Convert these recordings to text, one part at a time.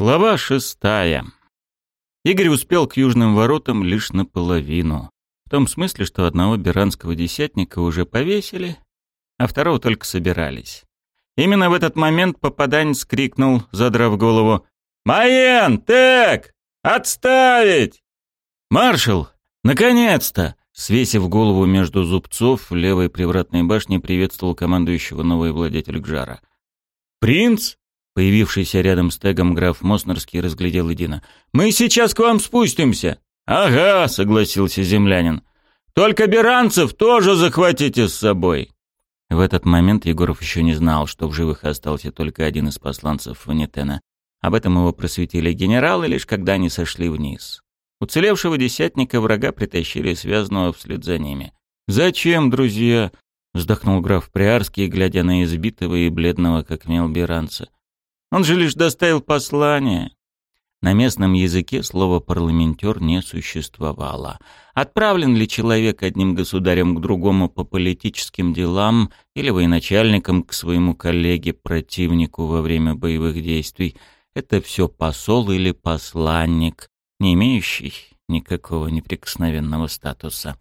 Глава шестая. Игорь успел к южным воротам лишь наполовину. В том смысле, что одного беранского десятника уже повесили, а второго только собирались. Именно в этот момент попаданец крикнул, задрав голову, «Майен, так! Отставить!» «Маршал! Наконец-то!» Свесив голову между зубцов, левой привратной башни приветствовал командующего новый владетель Гжара. «Принц?» Появившийся рядом с тегом граф Моснерский разглядел Эдина. «Мы сейчас к вам спустимся!» «Ага», — согласился землянин. «Только беранцев тоже захватите с собой!» В этот момент Егоров еще не знал, что в живых остался только один из посланцев Ванитена. Об этом его просветили генералы, лишь когда они сошли вниз. Уцелевшего десятника врага притащили связанного вслед за ними. «Зачем, друзья?» — вздохнул граф Приарский, глядя на избитого и бледного, как мел беранца. Он же лишь доставил послание. На местном языке слово «парламентер» не существовало. Отправлен ли человек одним государем к другому по политическим делам или военачальником к своему коллеге-противнику во время боевых действий, это все посол или посланник, не имеющий никакого неприкосновенного статуса.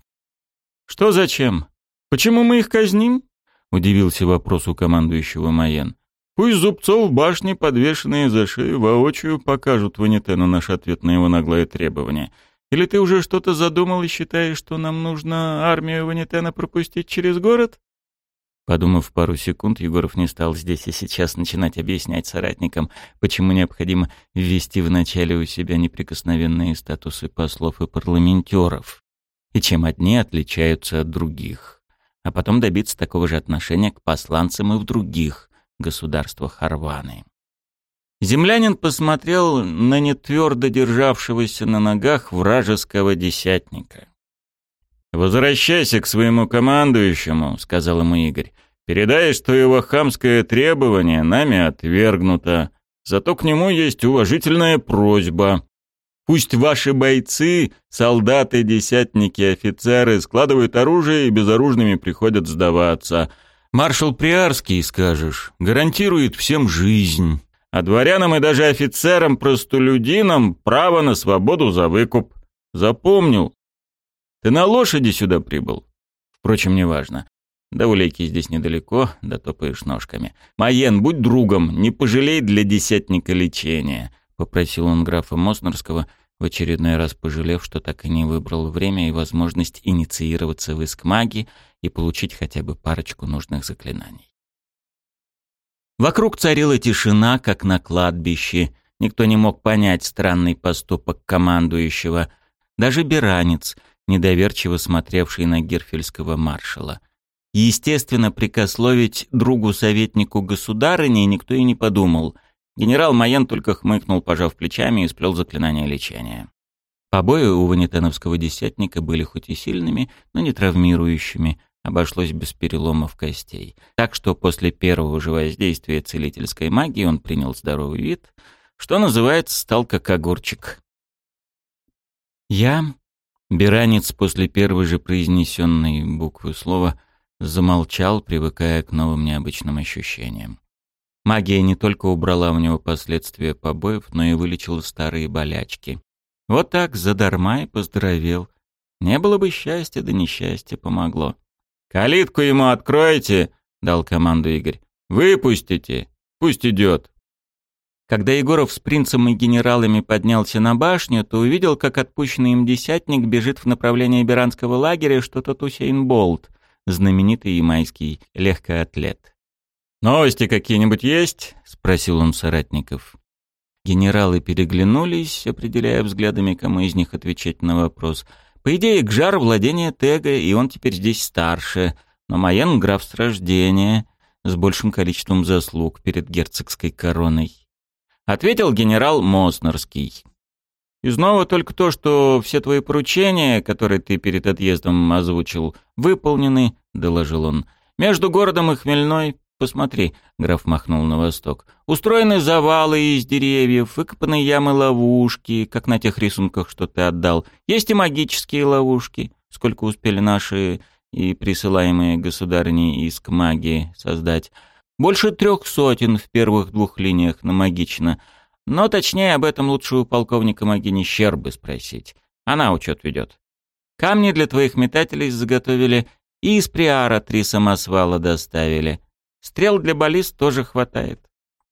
«Что зачем? Почему мы их казним?» — удивился вопросу командующего Майен. Пусть зубцов в башне, подвешенные за шею, воочию покажут Ванитену наш ответ на его наглое требование. Или ты уже что-то задумал и считаешь, что нам нужно армию Ванитена пропустить через город?» Подумав пару секунд, Егоров не стал здесь и сейчас начинать объяснять соратникам, почему необходимо ввести вначале у себя неприкосновенные статусы послов и парламентеров, и чем одни отличаются от других, а потом добиться такого же отношения к посланцам и в других, государства Харваны. Землянин посмотрел на нетвердо державшегося на ногах вражеского десятника. «Возвращайся к своему командующему», — сказал ему Игорь. «Передай, что его хамское требование нами отвергнуто. Зато к нему есть уважительная просьба. Пусть ваши бойцы, солдаты, десятники, офицеры складывают оружие и безоружными приходят сдаваться. Маршал Приарский, скажешь, гарантирует всем жизнь, а дворянам и даже офицерам-простолюдинам право на свободу за выкуп. Запомнил? Ты на лошади сюда прибыл? Впрочем, неважно. До улейки здесь недалеко, да топаешь ножками. Маен, будь другом, не пожалей для десятника лечения, попросил он графа Моснерского, в очередной раз пожалев, что так и не выбрал время и возможность инициироваться в иск магии и получить хотя бы парочку нужных заклинаний. Вокруг царила тишина, как на кладбище. Никто не мог понять странный поступок командующего. Даже Беранец, недоверчиво смотревший на герфельского маршала. Естественно, прикословить другу-советнику государыни никто и не подумал. Генерал Майен только хмыкнул, пожав плечами, и сплел заклинание лечения. Побои у ванитановского десятника были хоть и сильными, но не травмирующими, обошлось без переломов костей. Так что после первого же воздействия целительской магии он принял здоровый вид, что называется, стал как огурчик. Я, Беранец после первой же произнесенной буквы слова, замолчал, привыкая к новым необычным ощущениям. Магия не только убрала у него последствия побоев, но и вылечила старые болячки. Вот так, задарма и поздоровел. Не было бы счастья, да несчастье помогло. «Калитку ему откройте!» — дал команду Игорь. «Выпустите! Пусть идет!» Когда Егоров с принцем и генералами поднялся на башню, то увидел, как отпущенный им десятник бежит в направлении Беранского лагеря, что тот Усейн Болт, знаменитый ямайский легкоатлет. «Новости какие-нибудь есть?» — спросил он соратников. Генералы переглянулись, определяя взглядами, кому из них отвечать на вопрос — по идее, Гжар — владение Тега, и он теперь здесь старше, но Майен — граф с рождения, с большим количеством заслуг перед герцогской короной. Ответил генерал Моснерский. И снова только то, что все твои поручения, которые ты перед отъездом озвучил, выполнены, — доложил он. Между городом и Хмельной «Посмотри», — граф махнул на восток, — «устроены завалы из деревьев, выкопаны ямы-ловушки, как на тех рисунках, что ты отдал. Есть и магические ловушки, сколько успели наши и присылаемые государни из магии создать. Больше трех сотен в первых двух линиях намагично, Но точнее об этом лучше у полковника Магини Щербы спросить. Она учет ведет. Камни для твоих метателей заготовили и из Приара три самосвала доставили. Стрел для баллист тоже хватает.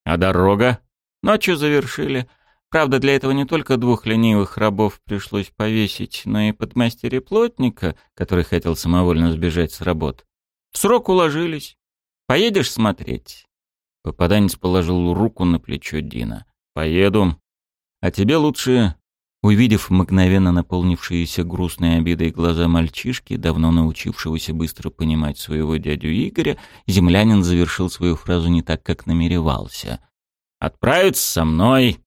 А дорога? Ночью завершили. Правда, для этого не только двух ленивых рабов пришлось повесить, но и подмастерья плотника, который хотел самовольно сбежать с работ. В срок уложились. Поедешь смотреть?» Попаданец положил руку на плечо Дина. «Поеду. А тебе лучше...» Увидев мгновенно наполнившиеся грустной обидой глаза мальчишки, давно научившегося быстро понимать своего дядю Игоря, землянин завершил свою фразу не так, как намеревался. «Отправиться со мной.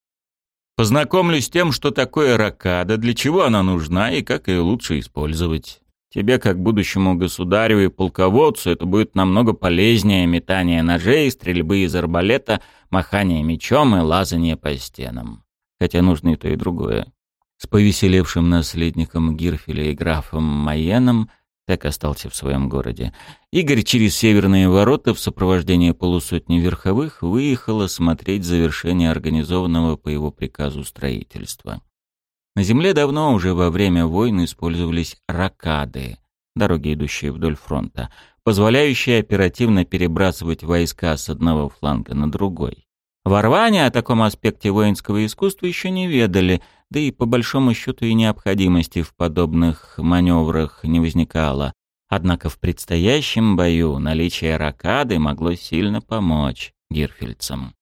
Познакомлюсь с тем, что такое ракада, для чего она нужна и как ее лучше использовать. Тебе, как будущему государю и полководцу, это будет намного полезнее метания ножей, стрельбы из арбалета, махания мечом и лазания по стенам. Хотя нужно и то, и другое. С повеселевшим наследником Гирфеля и графом Майеном так остался в своем городе. Игорь через северные ворота в сопровождении полусотни верховых выехал осмотреть завершение организованного по его приказу строительства. На земле давно уже во время войн использовались ракады, дороги, идущие вдоль фронта, позволяющие оперативно перебрасывать войска с одного фланга на другой. В Орване о таком аспекте воинского искусства еще не ведали, да и по большому счету и необходимости в подобных маневрах не возникало. Однако в предстоящем бою наличие ракады могло сильно помочь гирфельцам.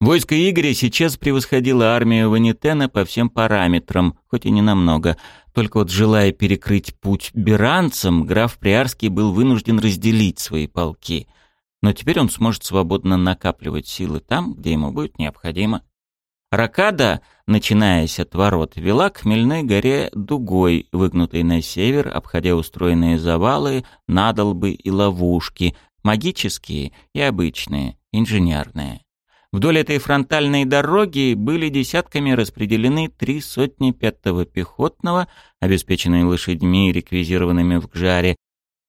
Войско Игоря сейчас превосходило армию Ванитена по всем параметрам, хоть и не намного. Только вот желая перекрыть путь беранцам, граф Приарский был вынужден разделить свои полки — но теперь он сможет свободно накапливать силы там, где ему будет необходимо. Ракада, начинаясь от ворот, вела к Хмельной горе дугой, выгнутой на север, обходя устроенные завалы, надолбы и ловушки, магические и обычные, инженерные. Вдоль этой фронтальной дороги были десятками распределены три сотни пятого пехотного, обеспеченные лошадьми, реквизированными в Гжаре,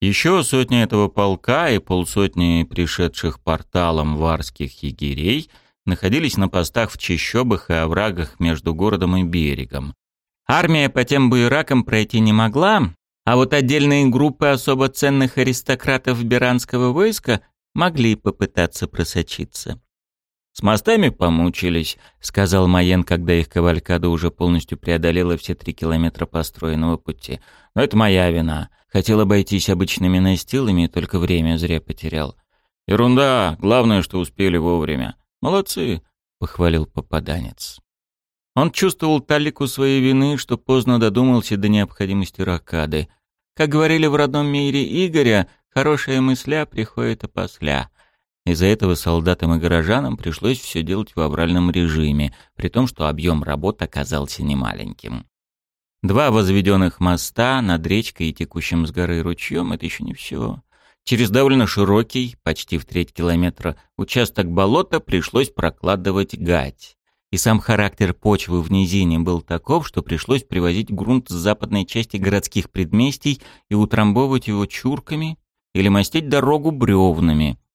еще сотни этого полка и полсотни пришедших порталом варских егерей находились на постах в чащобах и оврагах между городом и берегом. Армия по тем буеракам пройти не могла, а вот отдельные группы особо ценных аристократов Беранского войска могли попытаться просочиться. «С мостами помучились», — сказал Маен, когда их кавалькада уже полностью преодолела все три километра построенного пути. «Но это моя вина. Хотел обойтись обычными настилами, только время зря потерял». «Ерунда. Главное, что успели вовремя». «Молодцы», — похвалил попаданец. Он чувствовал талику своей вины, что поздно додумался до необходимости ракады. Как говорили в родном мире Игоря, хорошая мысля приходит опосля. Из-за этого солдатам и горожанам пришлось все делать в авральном режиме, при том, что объем работ оказался немаленьким. Два возведенных моста над речкой и текущим с горы ручьем — это еще не все. Через довольно широкий, почти в треть километра, участок болота пришлось прокладывать гать. И сам характер почвы в низине был таков, что пришлось привозить грунт с западной части городских предместий и утрамбовывать его чурками или мастить дорогу бревнами —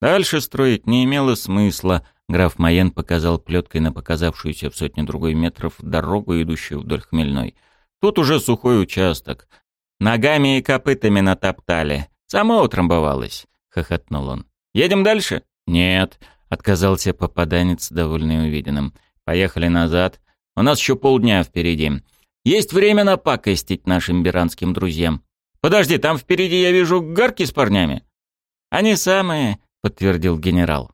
Дальше строить не имело смысла. Граф Майен показал плеткой на показавшуюся в сотню другой метров дорогу, идущую вдоль Хмельной. Тут уже сухой участок. Ногами и копытами натоптали. Само утрамбовалось, — хохотнул он. «Едем дальше?» «Нет», — отказался попаданец, довольный увиденным. «Поехали назад. У нас еще полдня впереди. Есть время напакостить нашим биранским друзьям. Подожди, там впереди я вижу гарки с парнями». «Они самые», — подтвердил генерал.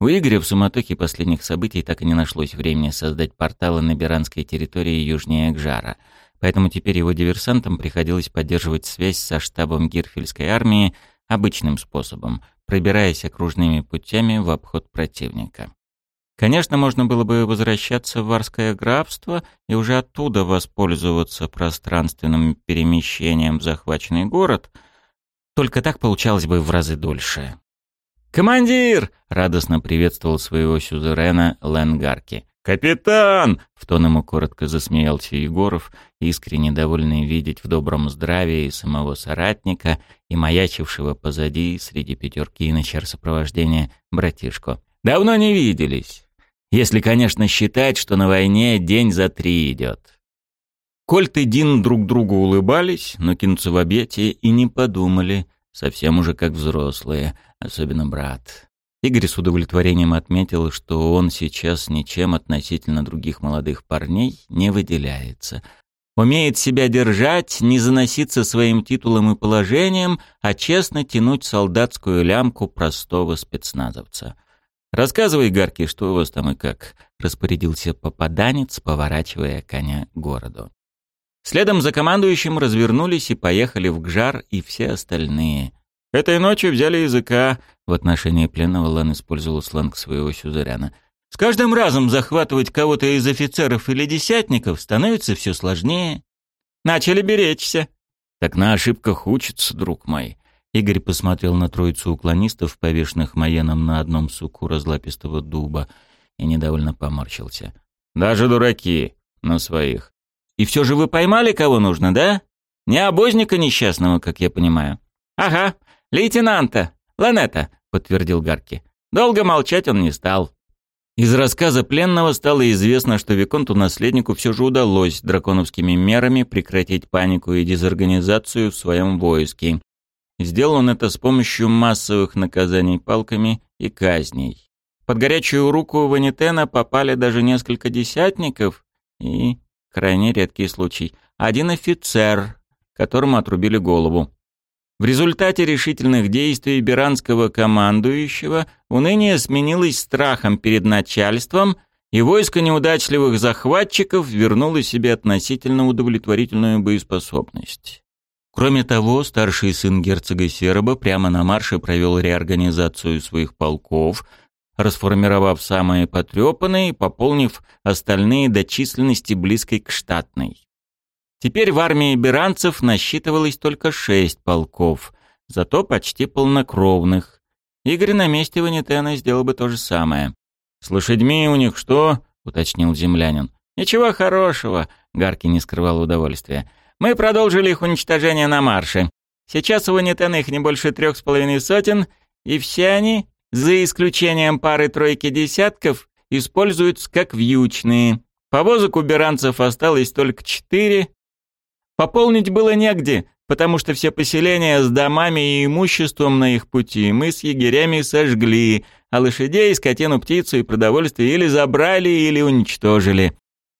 У Игоря в суматохе последних событий так и не нашлось времени создать порталы на Биранской территории южнее Гжара, поэтому теперь его диверсантам приходилось поддерживать связь со штабом Гирфельской армии обычным способом, пробираясь окружными путями в обход противника. Конечно, можно было бы возвращаться в Варское графство и уже оттуда воспользоваться пространственным перемещением в захваченный город, только так получалось бы в разы дольше. «Командир!» — радостно приветствовал своего сюзерена Ленгарки. «Капитан!» — в тон ему коротко засмеялся Егоров, искренне довольный видеть в добром здравии самого соратника и маячившего позади среди пятерки и начар сопровождения братишку. «Давно не виделись!» Если, конечно, считать, что на войне день за три идет. Кольт и Дин друг другу улыбались, но кинуться в объятия и не подумали, совсем уже как взрослые, особенно брат. Игорь с удовлетворением отметил, что он сейчас ничем относительно других молодых парней не выделяется. Умеет себя держать, не заноситься своим титулом и положением, а честно тянуть солдатскую лямку простого спецназовца. «Рассказывай, Гарки, что у вас там и как», — распорядился попаданец, поворачивая коня городу. Следом за командующим развернулись и поехали в Гжар и все остальные. Этой ночью взяли языка. В отношении пленного Лан использовал сленг своего сюзеряна. С каждым разом захватывать кого-то из офицеров или десятников становится все сложнее. Начали беречься. Так на ошибках учится, друг мой. Игорь посмотрел на троицу уклонистов, повешенных Маеном на одном суку разлапистого дуба, и недовольно поморщился. «Даже дураки на своих. И все же вы поймали кого нужно, да? Не обозника несчастного, как я понимаю. Ага, лейтенанта, Ланета, подтвердил Гарки. Долго молчать он не стал. Из рассказа пленного стало известно, что Виконту-наследнику все же удалось драконовскими мерами прекратить панику и дезорганизацию в своем войске. Сделал он это с помощью массовых наказаний палками и казней. Под горячую руку Ванитена попали даже несколько десятников и крайне редкий случай, один офицер, которому отрубили голову. В результате решительных действий биранского командующего уныние сменилось страхом перед начальством, и войско неудачливых захватчиков вернуло себе относительно удовлетворительную боеспособность. Кроме того, старший сын герцога Серба прямо на марше провел реорганизацию своих полков – расформировав самые потрепанные и пополнив остальные до численности близкой к штатной. Теперь в армии беранцев насчитывалось только шесть полков, зато почти полнокровных. Игорь на месте Ванитена сделал бы то же самое. «С лошадьми у них что?» — уточнил землянин. «Ничего хорошего», — Гарки не скрывал удовольствия. «Мы продолжили их уничтожение на марше. Сейчас у Ванитена их не больше трех с половиной сотен, и все они за исключением пары-тройки десятков, используются как вьючные. Повозок у беранцев осталось только четыре. Пополнить было негде, потому что все поселения с домами и имуществом на их пути мы с егерями сожгли, а лошадей, скотину, птицу и продовольствие или забрали, или уничтожили.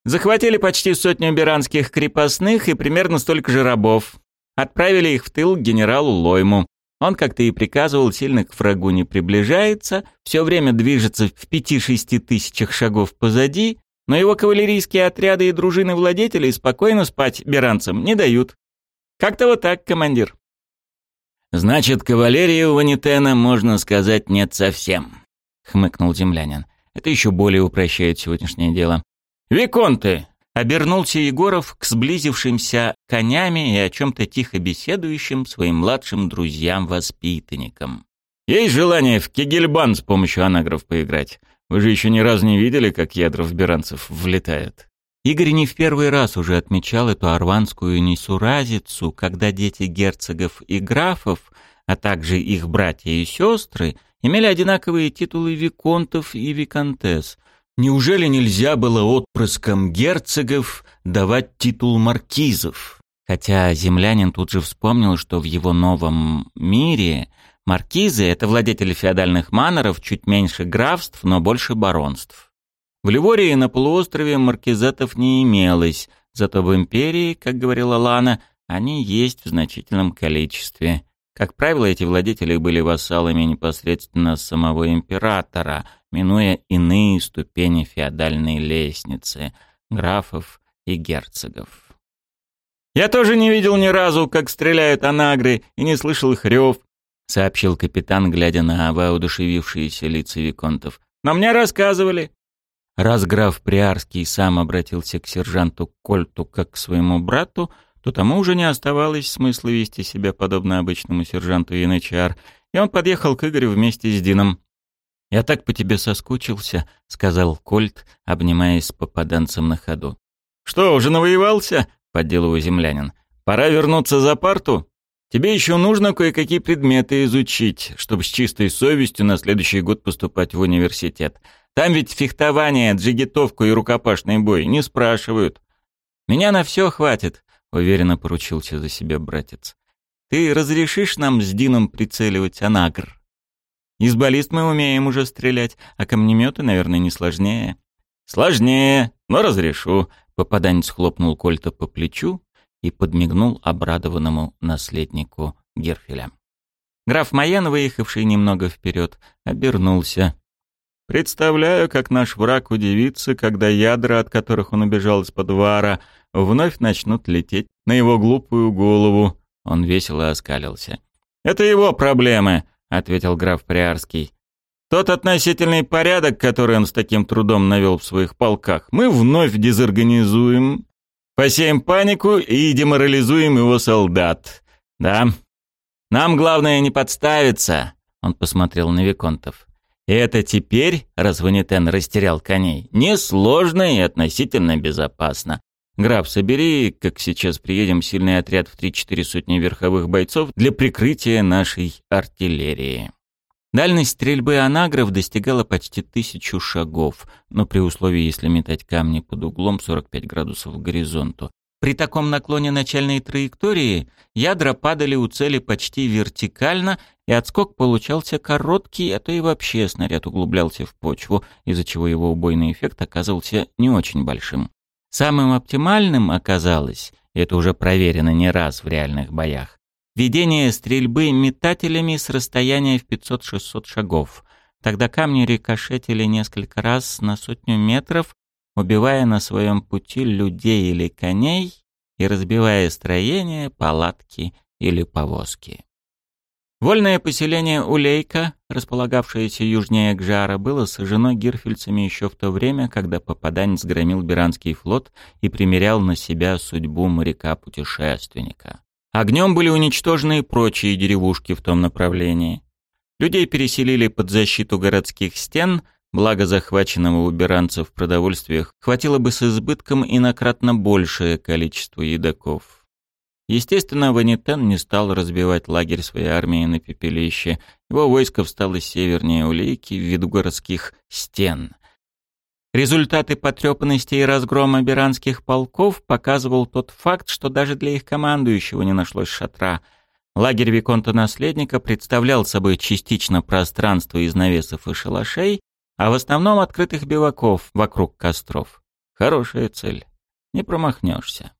Захватили почти сотню беранских крепостных и примерно столько же рабов. Отправили их в тыл к генералу Лойму. Он, как то и приказывал, сильно к врагу не приближается, все время движется в пяти-шести тысячах шагов позади, но его кавалерийские отряды и дружины владетелей спокойно спать беранцам не дают. Как-то вот так, командир. «Значит, кавалерии у Ванитена, можно сказать, нет совсем», — хмыкнул землянин. «Это еще более упрощает сегодняшнее дело». «Виконты!» Обернулся Егоров к сблизившимся конями и о чем-то тихо беседующим своим младшим друзьям-воспитанникам. «Есть желание в кегельбан с помощью анагров поиграть? Вы же еще ни разу не видели, как ядра в беранцев влетают?» Игорь не в первый раз уже отмечал эту арванскую несуразицу, когда дети герцогов и графов, а также их братья и сестры, имели одинаковые титулы виконтов и виконтесс, Неужели нельзя было отпрыскам герцогов давать титул маркизов? Хотя землянин тут же вспомнил, что в его новом мире маркизы — это владетели феодальных маноров, чуть меньше графств, но больше баронств. В Ливории на полуострове маркизатов не имелось, зато в империи, как говорила Лана, они есть в значительном количестве. Как правило, эти владетели были вассалами непосредственно самого императора, минуя иные ступени феодальной лестницы графов и герцогов. «Я тоже не видел ни разу, как стреляют анагры, и не слышал их рев», — сообщил капитан, глядя на воодушевившиеся лица виконтов. «Но мне рассказывали». Раз граф Приарский сам обратился к сержанту Кольту как к своему брату, то тому уже не оставалось смысла вести себя подобно обычному сержанту Янычар, и он подъехал к Игорю вместе с Дином. «Я так по тебе соскучился», — сказал Кольт, обнимаясь с попаданцем на ходу. «Что, уже навоевался?» — поддел его землянин. «Пора вернуться за парту? Тебе еще нужно кое-какие предметы изучить, чтобы с чистой совестью на следующий год поступать в университет. Там ведь фехтование, джигитовку и рукопашный бой не спрашивают. Меня на все хватит, уверенно поручился за себя братец. Ты разрешишь нам с Дином прицеливать анагр? Из баллист мы умеем уже стрелять, а камнеметы, наверное, не сложнее. Сложнее, но разрешу. Попаданец хлопнул Кольта по плечу и подмигнул обрадованному наследнику Герфеля. Граф Майен, выехавший немного вперед, обернулся. «Представляю, как наш враг удивится, когда ядра, от которых он убежал из-под вара, вновь начнут лететь на его глупую голову». Он весело оскалился. «Это его проблемы», — ответил граф Приарский. «Тот относительный порядок, который он с таким трудом навел в своих полках, мы вновь дезорганизуем, посеем панику и деморализуем его солдат. Да, нам главное не подставиться, он посмотрел на виконтов. Это теперь, раз Ванитен растерял коней, несложно и относительно безопасно. Граф, собери, как сейчас приедем, сильный отряд в три-четыре сотни верховых бойцов для прикрытия нашей артиллерии. Дальность стрельбы анагров достигала почти тысячу шагов, но при условии, если метать камни под углом 45 градусов к горизонту. При таком наклоне начальной траектории ядра падали у цели почти вертикально, и отскок получался короткий, а то и вообще снаряд углублялся в почву, из-за чего его убойный эффект оказывался не очень большим. Самым оптимальным оказалось, это уже проверено не раз в реальных боях, ведение стрельбы метателями с расстояния в 500-600 шагов. Тогда камни рикошетили несколько раз на сотню метров, убивая на своем пути людей или коней и разбивая строения, палатки или повозки. Вольное поселение Улейка, располагавшееся южнее Гжара, было сожжено гирфельцами еще в то время, когда попаданец громил Биранский флот и примерял на себя судьбу моряка-путешественника. Огнем были уничтожены и прочие деревушки в том направлении. Людей переселили под защиту городских стен – Благо захваченного у беранцев продовольствия хватило бы с избытком и накратно большее количество едоков. Естественно, Ванитен не стал разбивать лагерь своей армии на пепелище. Его войско встало севернее Улейки в городских стен. Результаты потрепанности и разгрома беранских полков показывал тот факт, что даже для их командующего не нашлось шатра. Лагерь Виконта-наследника представлял собой частично пространство из навесов и шалашей, а в основном открытых биваков вокруг костров. Хорошая цель. Не промахнешься.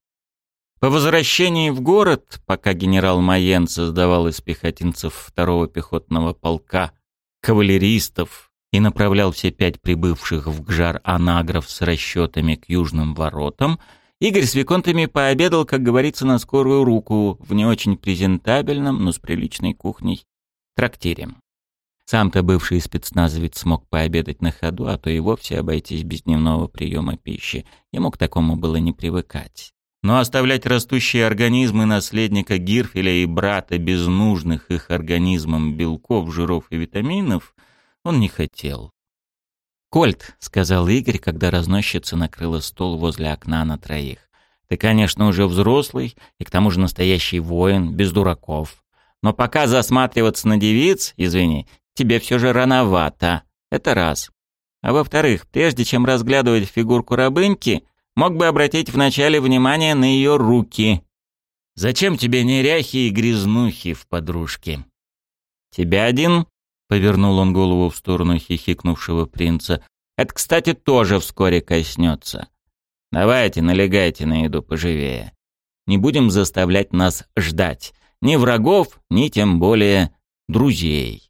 По возвращении в город, пока генерал Майен создавал из пехотинцев второго пехотного полка кавалеристов и направлял все пять прибывших в Гжар анагров с расчетами к южным воротам, Игорь с Виконтами пообедал, как говорится, на скорую руку в не очень презентабельном, но с приличной кухней трактире. Сам-то бывший спецназовец смог пообедать на ходу, а то и вовсе обойтись без дневного приема пищи. Ему к такому было не привыкать. Но оставлять растущие организмы наследника Гирфеля и брата без нужных их организмам белков, жиров и витаминов он не хотел. «Кольт», — сказал Игорь, когда разносчица накрыла стол возле окна на троих. «Ты, конечно, уже взрослый и к тому же настоящий воин, без дураков. Но пока засматриваться на девиц, извини, тебе все же рановато. Это раз. А во-вторых, прежде чем разглядывать фигурку рабыньки, мог бы обратить вначале внимание на ее руки. Зачем тебе неряхи и грязнухи в подружке? Тебя один? Повернул он голову в сторону хихикнувшего принца. Это, кстати, тоже вскоре коснется. Давайте, налегайте на еду поживее. Не будем заставлять нас ждать. Ни врагов, ни тем более друзей.